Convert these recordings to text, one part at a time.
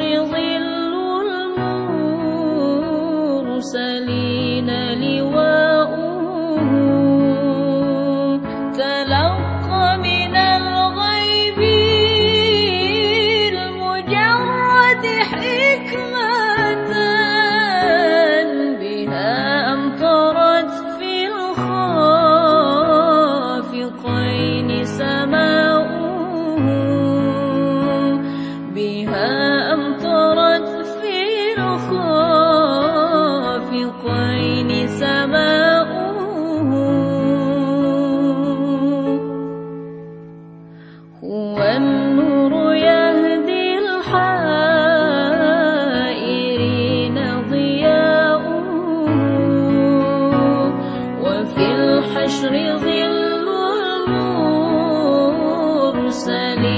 البشر ظل المرسلين لواء الحشر ظل المرسلين.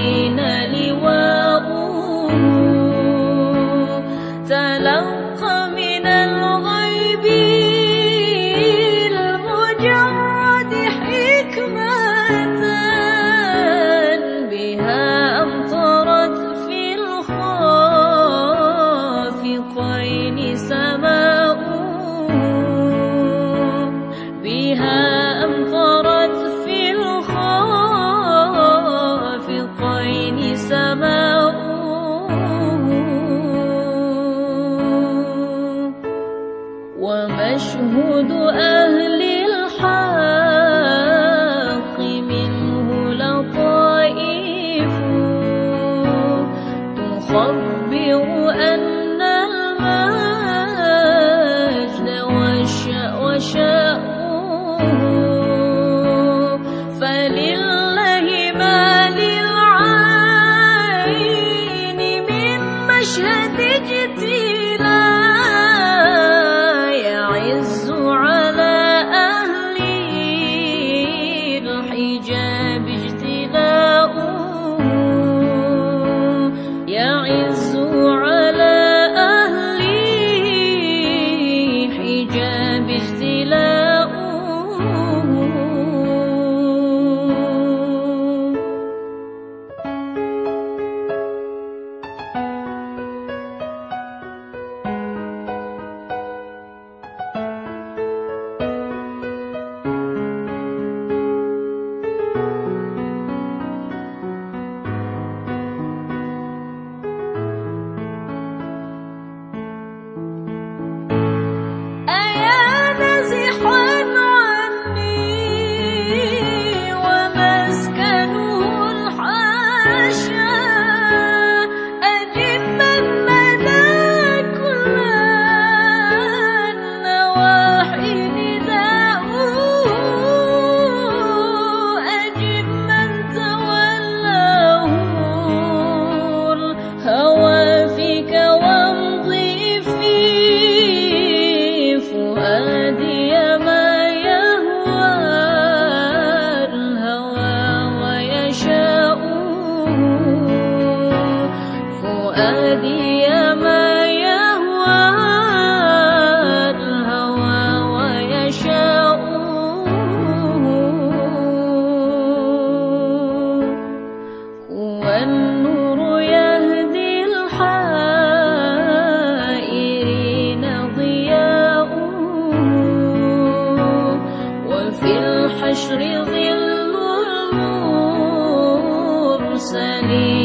ظل المرسلين.